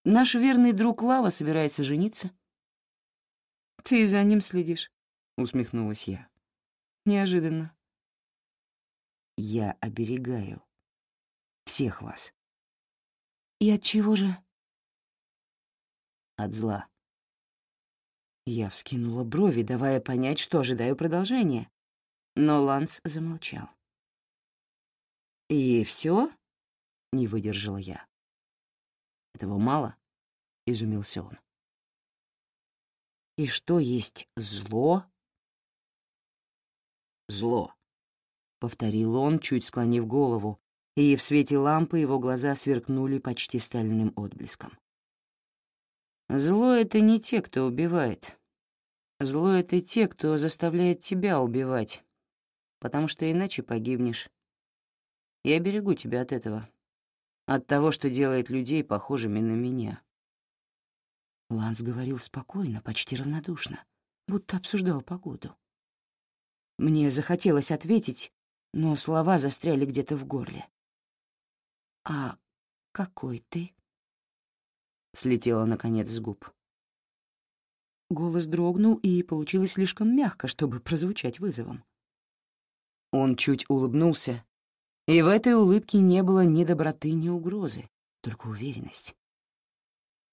Наш верный друг Лава собирается жениться. «Ты за ним следишь?» — усмехнулась я. «Неожиданно». «Я оберегаю всех вас». «И от чего же?» «От зла». Я вскинула брови, давая понять, что ожидаю продолжения, но Ланс замолчал. «И все?» — не выдержала я. «Этого мало?» — изумился он. «И что есть зло?» «Зло», — повторил он, чуть склонив голову, и в свете лампы его глаза сверкнули почти стальным отблеском. «Зло — это не те, кто убивает. Зло — это те, кто заставляет тебя убивать, потому что иначе погибнешь. Я берегу тебя от этого, от того, что делает людей похожими на меня. Ланс говорил спокойно, почти равнодушно, будто обсуждал погоду. Мне захотелось ответить, но слова застряли где-то в горле. «А какой ты?» Слетела, наконец, с губ. Голос дрогнул, и получилось слишком мягко, чтобы прозвучать вызовом. Он чуть улыбнулся, и в этой улыбке не было ни доброты, ни угрозы, только уверенность.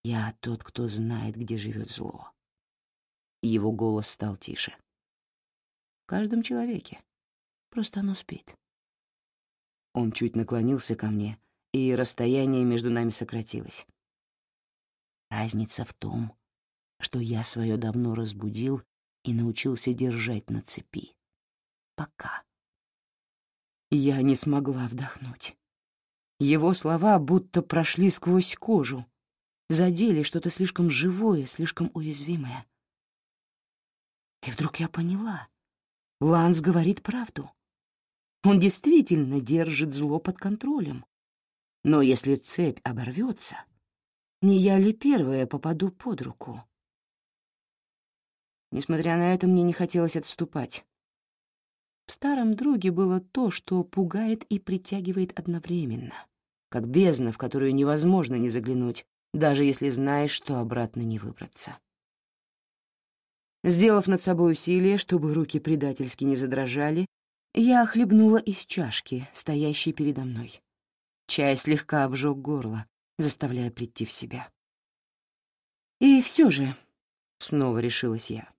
«Я тот, кто знает, где живет зло». Его голос стал тише. «В каждом человеке. Просто оно спит». Он чуть наклонился ко мне, и расстояние между нами сократилось. Разница в том, что я свое давно разбудил и научился держать на цепи. Пока. Я не смогла вдохнуть. Его слова будто прошли сквозь кожу, задели что-то слишком живое, слишком уязвимое. И вдруг я поняла. Ланс говорит правду. Он действительно держит зло под контролем. Но если цепь оборвется, не я ли первая попаду под руку? Несмотря на это, мне не хотелось отступать. В старом друге было то, что пугает и притягивает одновременно, как бездна, в которую невозможно не заглянуть, даже если знаешь, что обратно не выбраться. Сделав над собой усилие, чтобы руки предательски не задрожали, я хлебнула из чашки, стоящей передо мной. Чай слегка обжег горло, заставляя прийти в себя. И все же, — снова решилась я,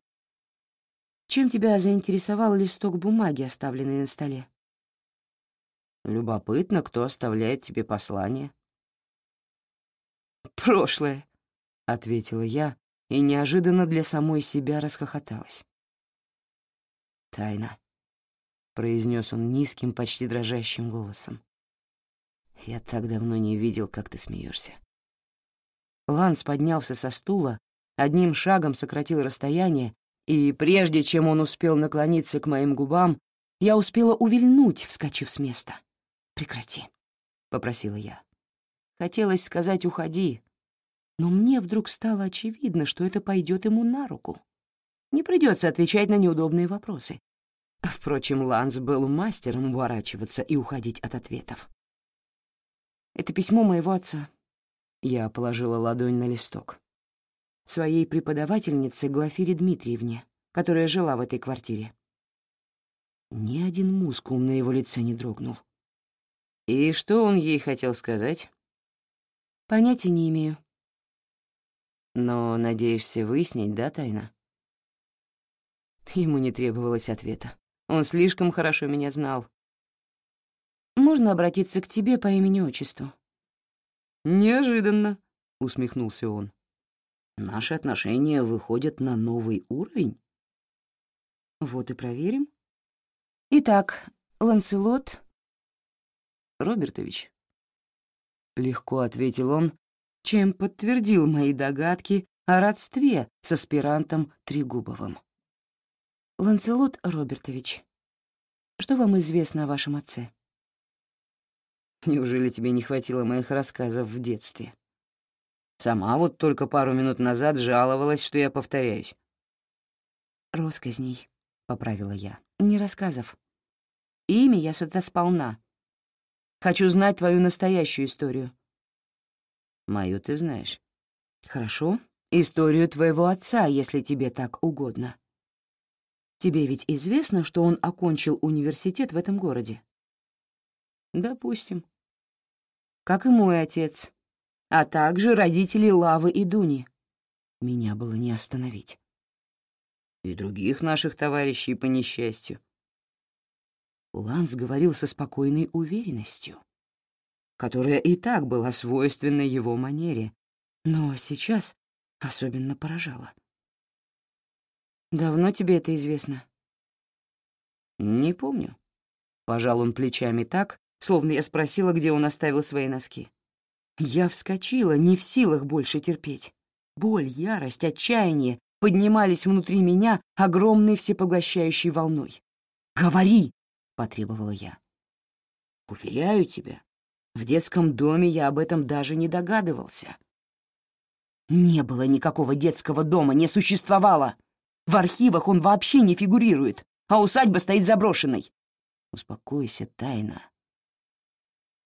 чем тебя заинтересовал листок бумаги, оставленный на столе? Любопытно, кто оставляет тебе послание. Прошлое, — ответила я и неожиданно для самой себя расхохоталась. «Тайна», — произнес он низким, почти дрожащим голосом. «Я так давно не видел, как ты смеешься. Ланс поднялся со стула, одним шагом сократил расстояние и прежде чем он успел наклониться к моим губам, я успела увильнуть, вскочив с места. «Прекрати», — попросила я. Хотелось сказать «уходи», но мне вдруг стало очевидно, что это пойдет ему на руку. Не придется отвечать на неудобные вопросы. Впрочем, Ланс был мастером уворачиваться и уходить от ответов. «Это письмо моего отца». Я положила ладонь на листок своей преподавательнице Глафире Дмитриевне, которая жила в этой квартире. Ни один мускул на его лице не дрогнул. И что он ей хотел сказать? Понятия не имею. Но надеешься выяснить, да, тайна? Ему не требовалось ответа. Он слишком хорошо меня знал. Можно обратиться к тебе по имени-отчеству. «Неожиданно», — усмехнулся он. «Наши отношения выходят на новый уровень?» «Вот и проверим. Итак, Ланселот...» «Робертович», — легко ответил он, чем подтвердил мои догадки о родстве с аспирантом Трегубовым. «Ланселот Робертович, что вам известно о вашем отце?» «Неужели тебе не хватило моих рассказов в детстве? Сама вот только пару минут назад жаловалась, что я повторяюсь». «Росказней», — поправила я, — «не рассказов. Имя я сполна. Хочу знать твою настоящую историю». «Мою ты знаешь». «Хорошо. Историю твоего отца, если тебе так угодно». Тебе ведь известно, что он окончил университет в этом городе? Допустим. Как и мой отец, а также родители Лавы и Дуни. Меня было не остановить. И других наших товарищей по несчастью. Ланс говорил со спокойной уверенностью, которая и так была свойственна его манере, но сейчас особенно поражала. Давно тебе это известно? Не помню. Пожал он плечами так, словно я спросила, где он оставил свои носки. Я вскочила, не в силах больше терпеть. Боль, ярость, отчаяние поднимались внутри меня огромной всепоглощающей волной. «Говори!» — потребовала я. «Уверяю тебя, в детском доме я об этом даже не догадывался». «Не было никакого детского дома, не существовало!» В архивах он вообще не фигурирует, а усадьба стоит заброшенной. Успокойся, тайна.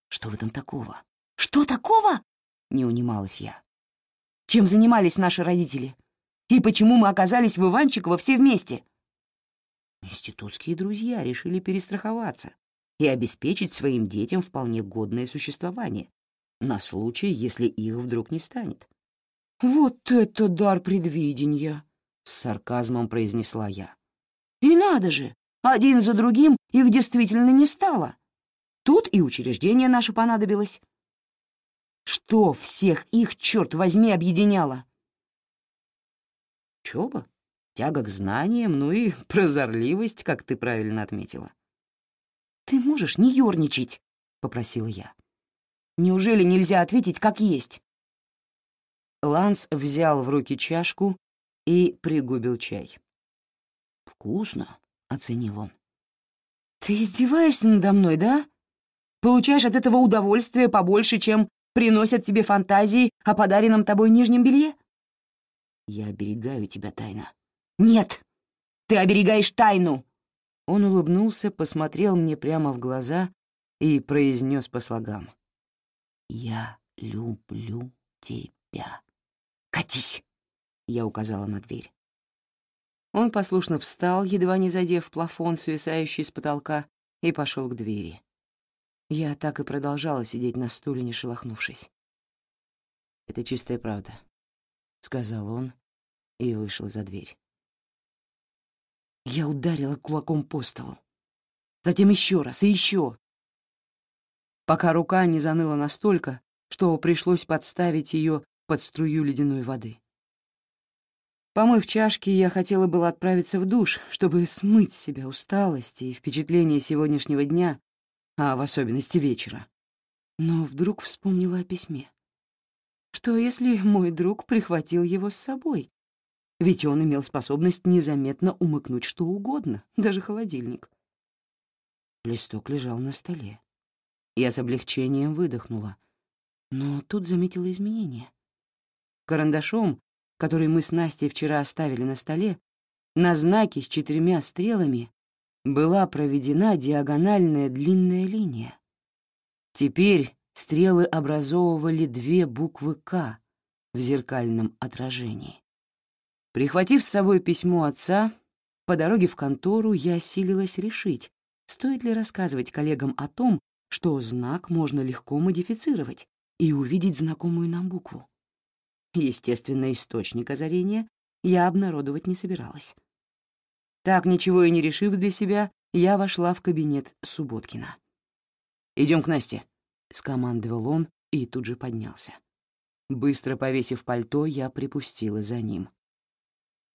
Что в этом такого? Что такого? Не унималась я. Чем занимались наши родители? И почему мы оказались в Иванчиково все вместе? Институтские друзья решили перестраховаться и обеспечить своим детям вполне годное существование на случай, если их вдруг не станет. Вот это дар предвидения! — с сарказмом произнесла я. «И надо же! Один за другим их действительно не стало. Тут и учреждение наше понадобилось. Что всех их, черт возьми, объединяло?» «Учеба, тяга к знаниям, ну и прозорливость, как ты правильно отметила». «Ты можешь не ерничать?» — попросила я. «Неужели нельзя ответить как есть?» Ланс взял в руки чашку и пригубил чай. «Вкусно», — оценил он. «Ты издеваешься надо мной, да? Получаешь от этого удовольствие побольше, чем приносят тебе фантазии о подаренном тобой нижнем белье?» «Я оберегаю тебя, тайна». «Нет, ты оберегаешь тайну!» Он улыбнулся, посмотрел мне прямо в глаза и произнес по слогам. «Я люблю тебя. Катись!» Я указала на дверь. Он послушно встал, едва не задев плафон, свисающий с потолка, и пошел к двери. Я так и продолжала сидеть на стуле, не шелохнувшись. «Это чистая правда», — сказал он и вышел за дверь. Я ударила кулаком по столу. Затем еще раз и еще. Пока рука не заныла настолько, что пришлось подставить ее под струю ледяной воды. Помыв чашки, я хотела было отправиться в душ, чтобы смыть с себя усталость и впечатление сегодняшнего дня, а в особенности вечера. Но вдруг вспомнила о письме. Что если мой друг прихватил его с собой? Ведь он имел способность незаметно умыкнуть что угодно, даже холодильник. Листок лежал на столе. Я с облегчением выдохнула, но тут заметила изменения. Карандашом который мы с Настей вчера оставили на столе, на знаке с четырьмя стрелами была проведена диагональная длинная линия. Теперь стрелы образовывали две буквы «К» в зеркальном отражении. Прихватив с собой письмо отца, по дороге в контору я осилилась решить, стоит ли рассказывать коллегам о том, что знак можно легко модифицировать и увидеть знакомую нам букву. Естественно, источник озарения я обнародовать не собиралась. Так, ничего и не решив для себя, я вошла в кабинет Субботкина. «Идем к Насте», — скомандовал он, и тут же поднялся. Быстро повесив пальто, я припустила за ним.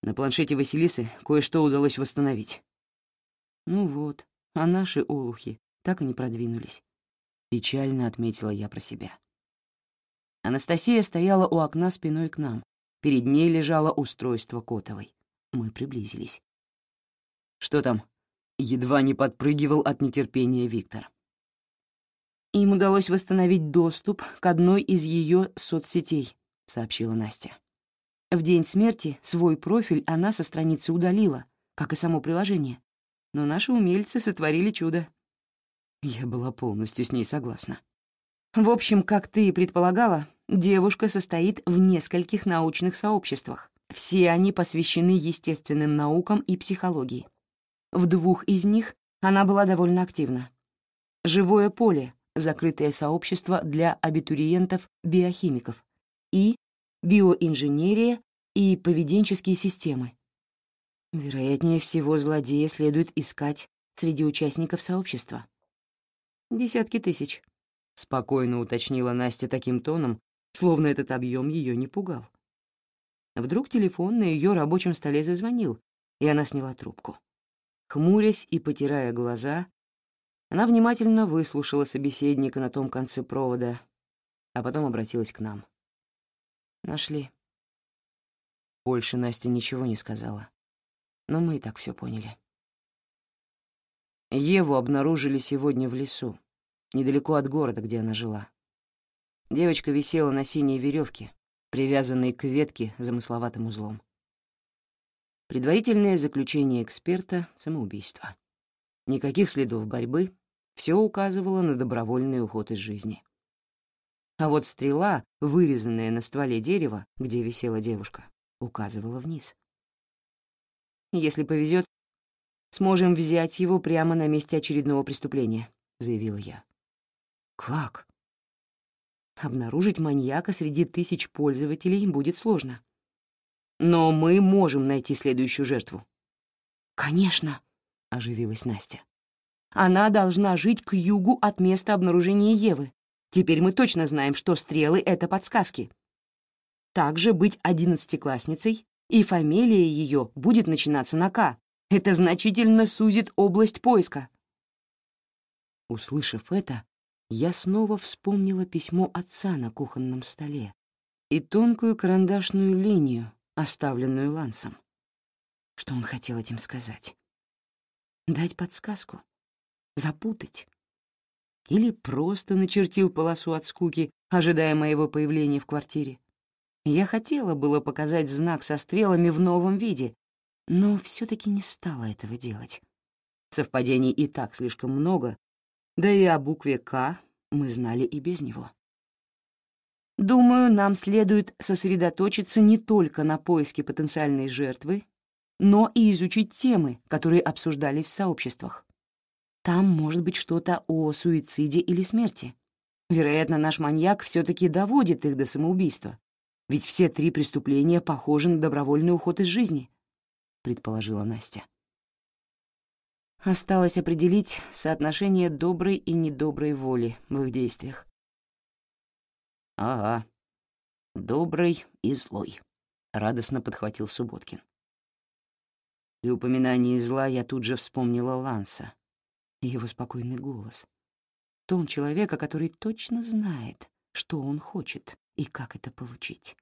На планшете Василисы кое-что удалось восстановить. Ну вот, а наши олухи так и не продвинулись. Печально отметила я про себя. Анастасия стояла у окна спиной к нам. Перед ней лежало устройство Котовой. Мы приблизились. «Что там?» — едва не подпрыгивал от нетерпения Виктор. «Им удалось восстановить доступ к одной из ее соцсетей», — сообщила Настя. В день смерти свой профиль она со страницы удалила, как и само приложение. Но наши умельцы сотворили чудо. Я была полностью с ней согласна. В общем, как ты и предполагала, девушка состоит в нескольких научных сообществах. Все они посвящены естественным наукам и психологии. В двух из них она была довольно активна. «Живое поле» — закрытое сообщество для абитуриентов-биохимиков, и биоинженерия и поведенческие системы. Вероятнее всего, злодея следует искать среди участников сообщества. «Десятки тысяч», — спокойно уточнила Настя таким тоном, словно этот объем ее не пугал. Вдруг телефон на ее рабочем столе зазвонил, и она сняла трубку. Хмурясь и потирая глаза, она внимательно выслушала собеседника на том конце провода, а потом обратилась к нам. Нашли. Больше Настя ничего не сказала. Но мы и так все поняли. Еву обнаружили сегодня в лесу, недалеко от города, где она жила. Девочка висела на синей веревке, привязанной к ветке замысловатым узлом. Предварительное заключение эксперта — самоубийство. Никаких следов борьбы, все указывало на добровольный уход из жизни. А вот стрела, вырезанная на стволе дерева, где висела девушка, указывала вниз. «Если повезет, сможем взять его прямо на месте очередного преступления», — заявила я. «Как?» Обнаружить маньяка среди тысяч пользователей будет сложно. Но мы можем найти следующую жертву. «Конечно», — оживилась Настя. «Она должна жить к югу от места обнаружения Евы. Теперь мы точно знаем, что стрелы — это подсказки. Также быть одиннадцатиклассницей, и фамилия ее будет начинаться на «К». Это значительно сузит область поиска. Услышав это, я снова вспомнила письмо отца на кухонном столе и тонкую карандашную линию, оставленную Лансом. Что он хотел этим сказать? Дать подсказку? Запутать? или просто начертил полосу от скуки, ожидая моего появления в квартире. Я хотела было показать знак со стрелами в новом виде, но все таки не стала этого делать. Совпадений и так слишком много, да и о букве «К» мы знали и без него. Думаю, нам следует сосредоточиться не только на поиске потенциальной жертвы, но и изучить темы, которые обсуждались в сообществах. Там может быть что-то о суициде или смерти. Вероятно, наш маньяк все-таки доводит их до самоубийства. Ведь все три преступления похожи на добровольный уход из жизни, — предположила Настя. Осталось определить соотношение доброй и недоброй воли в их действиях. «Ага, добрый и злой», — радостно подхватил Субботкин. При упоминании зла я тут же вспомнила Ланса, и его спокойный голос. Тон человека, который точно знает, что он хочет и как это получить.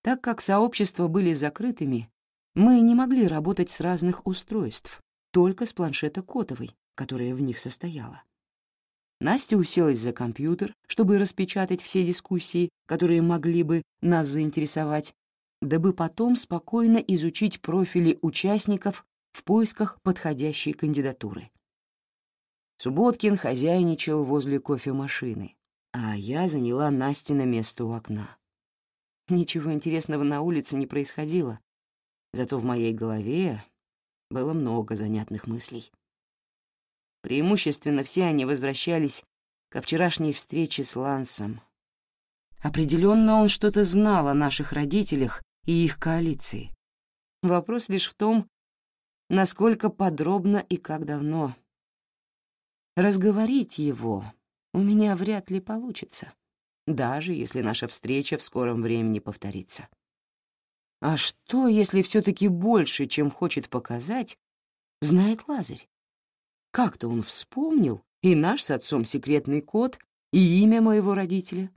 Так как сообщества были закрытыми, мы не могли работать с разных устройств, только с планшета Котовой, которая в них состояла. Настя уселась за компьютер, чтобы распечатать все дискуссии, которые могли бы нас заинтересовать, дабы потом спокойно изучить профили участников в поисках подходящей кандидатуры. Субботкин хозяйничал возле кофемашины, а я заняла Настина место у окна. Ничего интересного на улице не происходило, зато в моей голове было много занятных мыслей. Преимущественно все они возвращались ко вчерашней встрече с Лансом. Определенно он что-то знал о наших родителях и их коалиции. Вопрос лишь в том, насколько подробно и как давно. Разговорить его у меня вряд ли получится, даже если наша встреча в скором времени повторится. А что, если все-таки больше, чем хочет показать, знает Лазарь? Как-то он вспомнил и наш с отцом секретный код, и имя моего родителя.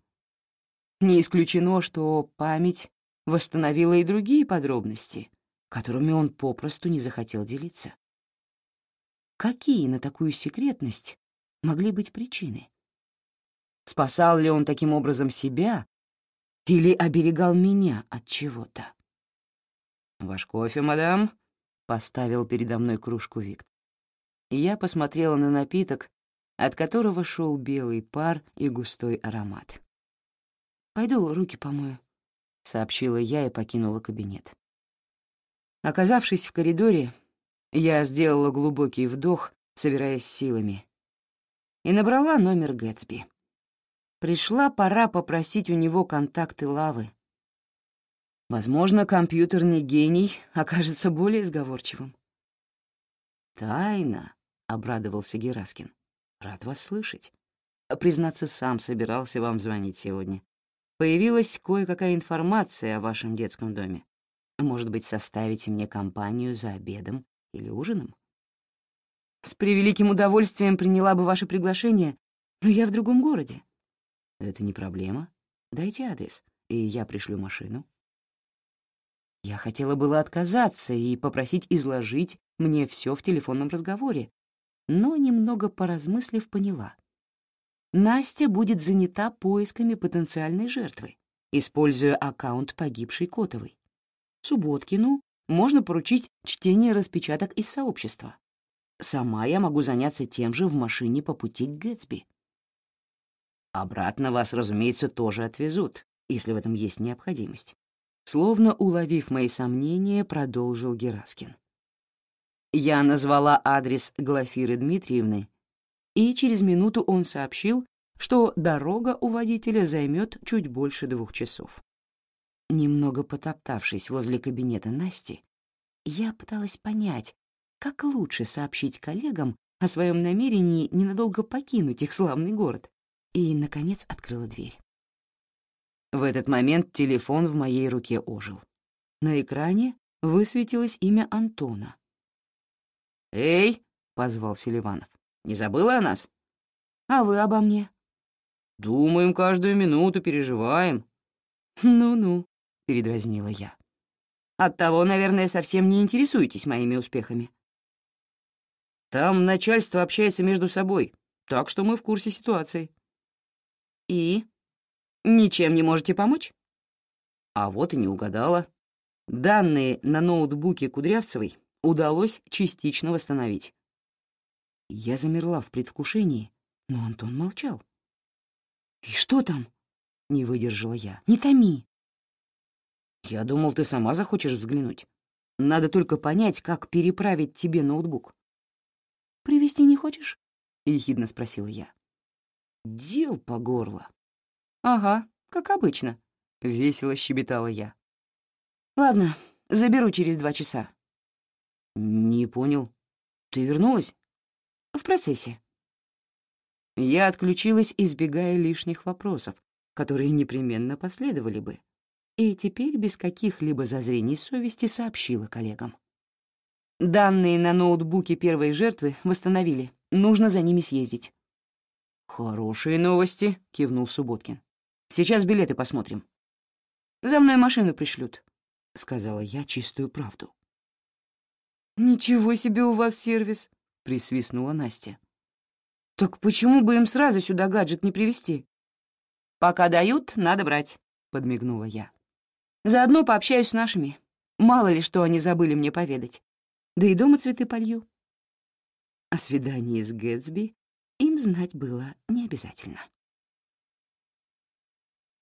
Не исключено, что память восстановила и другие подробности, которыми он попросту не захотел делиться. Какие на такую секретность могли быть причины? Спасал ли он таким образом себя или оберегал меня от чего-то? «Ваш кофе, мадам?» — поставил передо мной кружку Виктор. Я посмотрела на напиток, от которого шел белый пар и густой аромат. «Пойду руки помою», — сообщила я и покинула кабинет. Оказавшись в коридоре, я сделала глубокий вдох, собираясь силами, и набрала номер Гэтсби. Пришла пора попросить у него контакты Лавы. Возможно, компьютерный гений окажется более сговорчивым. «Тайна», — обрадовался Гераскин. «Рад вас слышать. Признаться, сам собирался вам звонить сегодня. Появилась кое-какая информация о вашем детском доме. Может быть, составите мне компанию за обедом или ужином? С превеликим удовольствием приняла бы ваше приглашение, но я в другом городе. Это не проблема. Дайте адрес, и я пришлю машину. Я хотела было отказаться и попросить изложить мне все в телефонном разговоре, но, немного поразмыслив, поняла. Настя будет занята поисками потенциальной жертвы, используя аккаунт погибшей Котовой. Субботкину можно поручить чтение распечаток из сообщества. Сама я могу заняться тем же в машине по пути к Гэтсби. Обратно вас, разумеется, тоже отвезут, если в этом есть необходимость. Словно уловив мои сомнения, продолжил Гераскин. Я назвала адрес Глафиры Дмитриевны, и через минуту он сообщил, что дорога у водителя займет чуть больше двух часов. Немного потоптавшись возле кабинета Насти, я пыталась понять, как лучше сообщить коллегам о своем намерении ненадолго покинуть их славный город, и, наконец, открыла дверь. В этот момент телефон в моей руке ожил. На экране высветилось имя Антона. «Эй!» — позвал Селиванов. «Не забыла о нас?» «А вы обо мне?» «Думаем каждую минуту, переживаем». «Ну-ну», — передразнила я. «Оттого, наверное, совсем не интересуетесь моими успехами». «Там начальство общается между собой, так что мы в курсе ситуации». «И? Ничем не можете помочь?» А вот и не угадала. Данные на ноутбуке Кудрявцевой удалось частично восстановить. Я замерла в предвкушении, но Антон молчал. «И что там?» — не выдержала я. «Не томи!» «Я думал, ты сама захочешь взглянуть. Надо только понять, как переправить тебе ноутбук». «Привезти не хочешь?» — ехидно спросила я. «Дел по горло». «Ага, как обычно», — весело щебетала я. «Ладно, заберу через два часа». «Не понял. Ты вернулась?» «В процессе». Я отключилась, избегая лишних вопросов, которые непременно последовали бы, и теперь без каких-либо зазрений совести сообщила коллегам. «Данные на ноутбуке первой жертвы восстановили. Нужно за ними съездить». «Хорошие новости», — кивнул Субботкин. «Сейчас билеты посмотрим». «За мной машину пришлют», — сказала я чистую правду. «Ничего себе у вас сервис», — присвистнула Настя. «Так почему бы им сразу сюда гаджет не привезти?» «Пока дают, надо брать», — подмигнула я. «Заодно пообщаюсь с нашими. Мало ли, что они забыли мне поведать. Да и дома цветы полью». О свидании с Гэтсби им знать было не обязательно.